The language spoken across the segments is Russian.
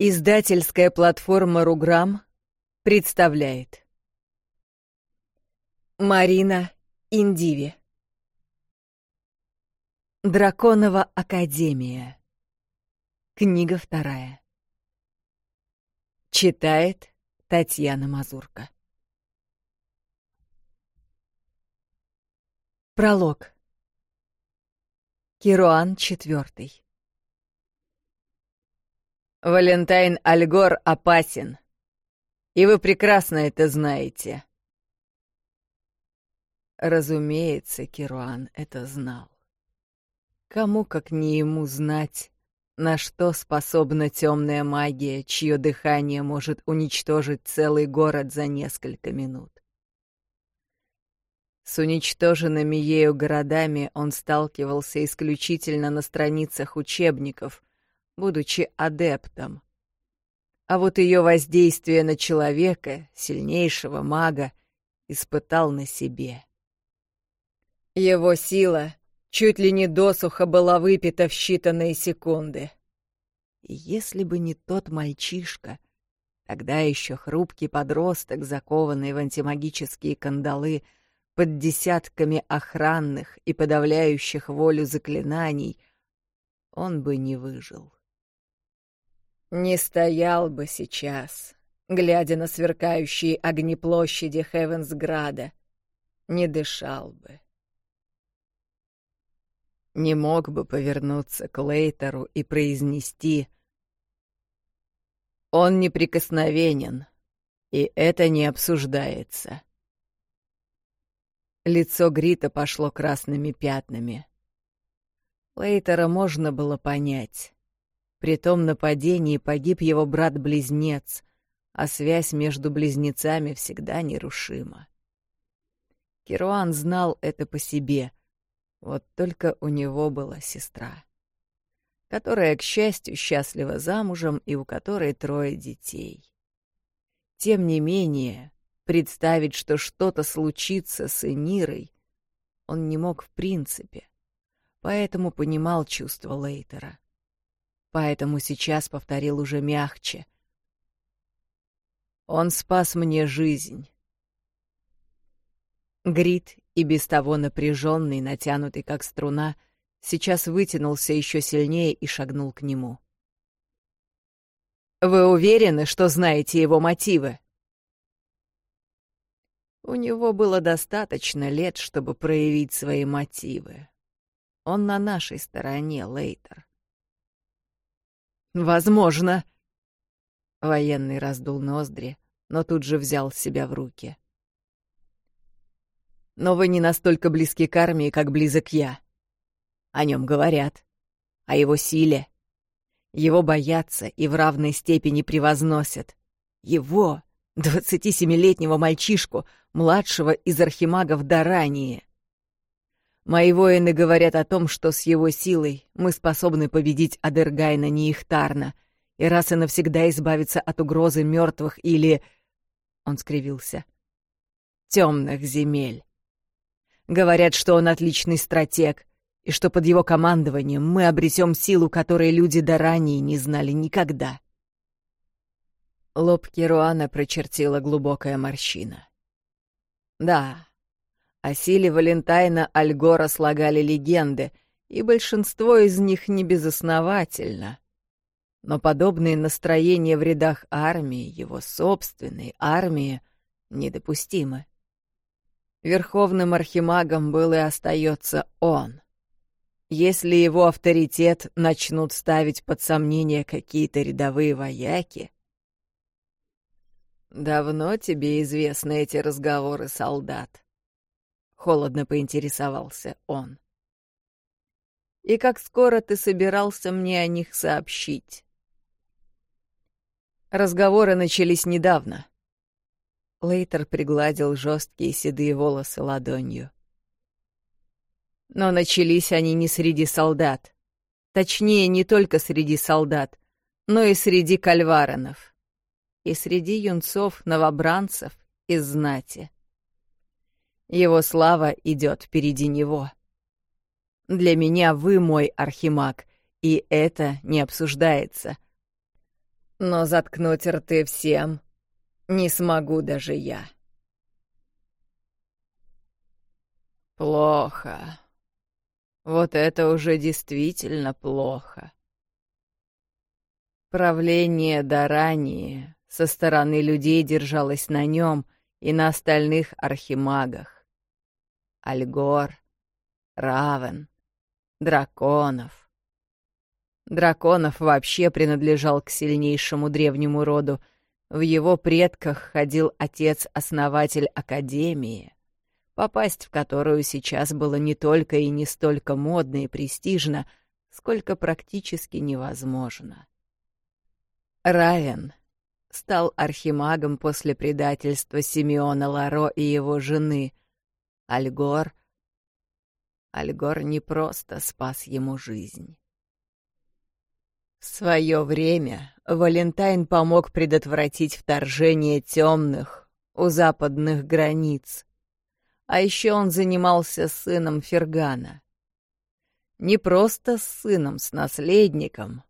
Издательская платформа «Руграм» представляет Марина Индиви Драконова Академия Книга вторая Читает Татьяна Мазурка Пролог Кируан четвертый Валентайн Альгор опасен. И вы прекрасно это знаете. Разумеется, Кируан это знал. Кому, как не ему, знать, на что способна темная магия, чье дыхание может уничтожить целый город за несколько минут. С уничтоженными ею городами он сталкивался исключительно на страницах учебников — будучи адептом. А вот ее воздействие на человека, сильнейшего мага, испытал на себе. Его сила чуть ли не досуха была выпита в считанные секунды. И если бы не тот мальчишка, тогда еще хрупкий подросток, закованный в антимагические кандалы, под десятками охранных и подавляющих волю заклинаний, он бы не выжил. Не стоял бы сейчас, глядя на сверкающие огни площади Хевенсграда, не дышал бы. Не мог бы повернуться к Лейтеру и произнести «Он неприкосновенен, и это не обсуждается». Лицо Грита пошло красными пятнами. Лейтера можно было понять. При том нападении погиб его брат-близнец, а связь между близнецами всегда нерушима. Керуан знал это по себе, вот только у него была сестра, которая, к счастью, счастлива замужем и у которой трое детей. Тем не менее, представить, что что-то случится с Энирой, он не мог в принципе, поэтому понимал чувства Лейтера поэтому сейчас повторил уже мягче. «Он спас мне жизнь». Грит, и без того напряженный, натянутый как струна, сейчас вытянулся еще сильнее и шагнул к нему. «Вы уверены, что знаете его мотивы?» У него было достаточно лет, чтобы проявить свои мотивы. Он на нашей стороне, Лейтер. Возможно. Военный раздул ноздри, но тут же взял себя в руки. Но вы не настолько близки к армии, как близок я. О нем говорят. О его силе. Его боятся и в равной степени превозносят. Его, 27-летнего мальчишку, младшего из архимагов Дарании. Мои воины говорят о том, что с его силой мы способны победить Адергайна Нейхтарна и раз и навсегда избавиться от угрозы мертвых или...» Он скривился. «Темных земель. Говорят, что он отличный стратег, и что под его командованием мы обретем силу, которой люди до ранее не знали никогда». Лоб Керуана прочертила глубокая морщина. «Да, о Силе Валентайна Альгора слагали легенды, и большинство из них небезосновательно. Но подобные настроения в рядах армии, его собственной армии, недопустимы. Верховным архимагом был и остается он. Если его авторитет начнут ставить под сомнение какие-то рядовые вояки... Давно тебе известны эти разговоры, солдат холодно поинтересовался он. «И как скоро ты собирался мне о них сообщить?» Разговоры начались недавно. Лейтер пригладил жесткие седые волосы ладонью. Но начались они не среди солдат. Точнее, не только среди солдат, но и среди кальваронов. И среди юнцов, новобранцев из знати. Его слава идет впереди него. Для меня вы мой архимаг, и это не обсуждается. Но заткнуть рты всем не смогу даже я. Плохо. Вот это уже действительно плохо. Правление Дарании со стороны людей держалось на нем и на остальных архимагах. Альгор, Равен, Драконов. Драконов вообще принадлежал к сильнейшему древнему роду. В его предках ходил отец-основатель Академии, попасть в которую сейчас было не только и не столько модно и престижно, сколько практически невозможно. Равен стал архимагом после предательства Симеона Ларо и его жены — Альгор... Альгор не просто спас ему жизнь. В свое время Валентайн помог предотвратить вторжение темных у западных границ. А еще он занимался сыном Фергана. Не просто с сыном, с наследником.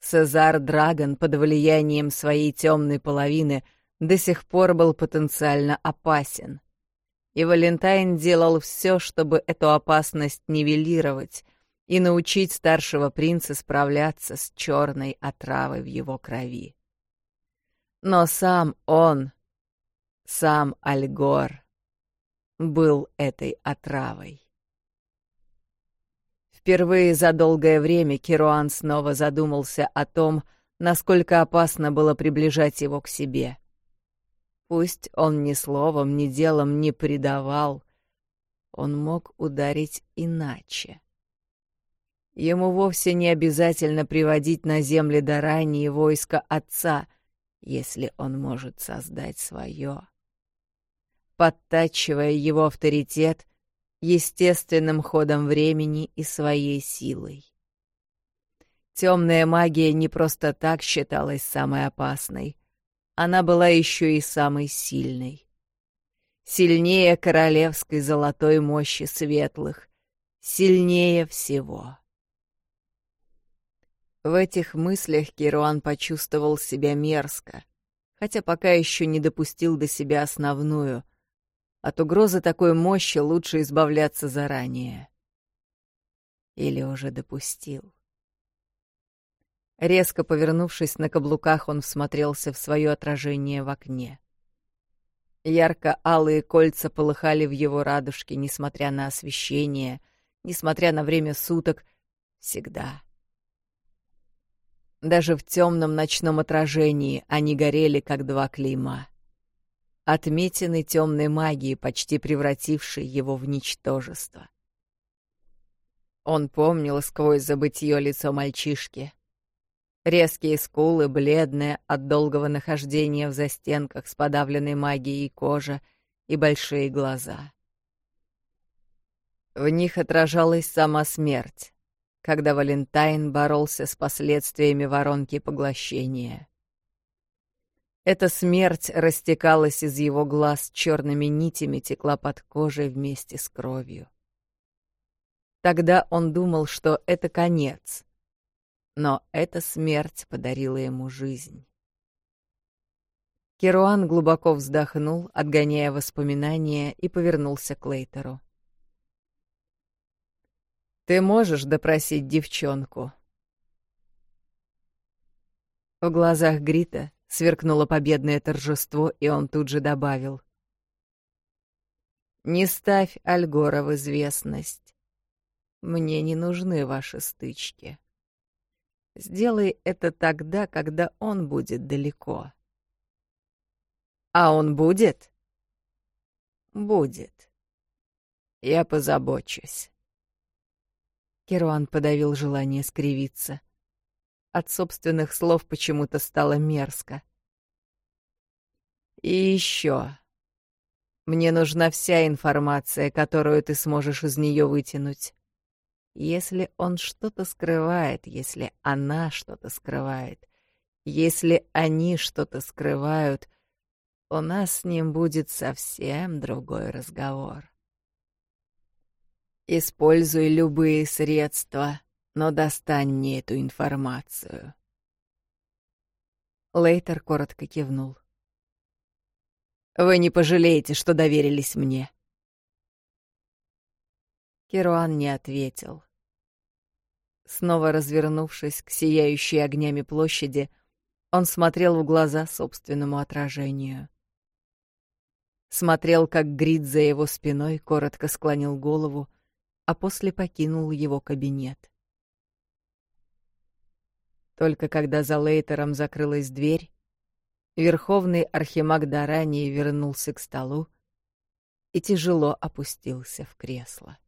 Цезар Драгон под влиянием своей темной половины до сих пор был потенциально опасен и Валентайн делал все, чтобы эту опасность нивелировать и научить старшего принца справляться с черной отравой в его крови. Но сам он, сам Альгор, был этой отравой. Впервые за долгое время Керуан снова задумался о том, насколько опасно было приближать его к себе — Пусть он ни словом, ни делом не предавал, он мог ударить иначе. Ему вовсе не обязательно приводить на земли Дарании войска отца, если он может создать свое. Подтачивая его авторитет естественным ходом времени и своей силой. Темная магия не просто так считалась самой опасной — она была еще и самой сильной. Сильнее королевской золотой мощи светлых, сильнее всего. В этих мыслях Керуан почувствовал себя мерзко, хотя пока еще не допустил до себя основную. От угрозы такой мощи лучше избавляться заранее. Или уже допустил. Резко повернувшись на каблуках, он всмотрелся в свое отражение в окне. Ярко-алые кольца полыхали в его радужке, несмотря на освещение, несмотря на время суток, всегда. Даже в темном ночном отражении они горели, как два клейма. Отметины темной магии, почти превратившей его в ничтожество. Он помнил сквозь забытье лицо мальчишки. резкие скулы, бледные от долгого нахождения в застенках с подавленной магией кожа и большие глаза. В них отражалась сама смерть, когда Валентайн боролся с последствиями воронки поглощения. Эта смерть растекалась из его глаз черными нитями, текла под кожей вместе с кровью. Тогда он думал, что это конец — но эта смерть подарила ему жизнь. Керуан глубоко вздохнул, отгоняя воспоминания, и повернулся к Лейтеру. «Ты можешь допросить девчонку?» В глазах Грита сверкнуло победное торжество, и он тут же добавил. «Не ставь Альгора в известность. Мне не нужны ваши стычки». Сделай это тогда, когда он будет далеко. А он будет? Будет. Я позабочусь. Керуан подавил желание скривиться. От собственных слов почему-то стало мерзко. И еще. Мне нужна вся информация, которую ты сможешь из нее вытянуть. Если он что-то скрывает, если она что-то скрывает, если они что-то скрывают, у нас с ним будет совсем другой разговор. Используй любые средства, но достань мне эту информацию. Лейтер коротко кивнул. «Вы не пожалеете, что доверились мне», Керуан не ответил. Снова развернувшись к сияющей огнями площади, он смотрел в глаза собственному отражению. Смотрел, как Грид за его спиной коротко склонил голову, а после покинул его кабинет. Только когда за Лейтером закрылась дверь, Верховный Архимаг Дарани вернулся к столу и тяжело опустился в кресло.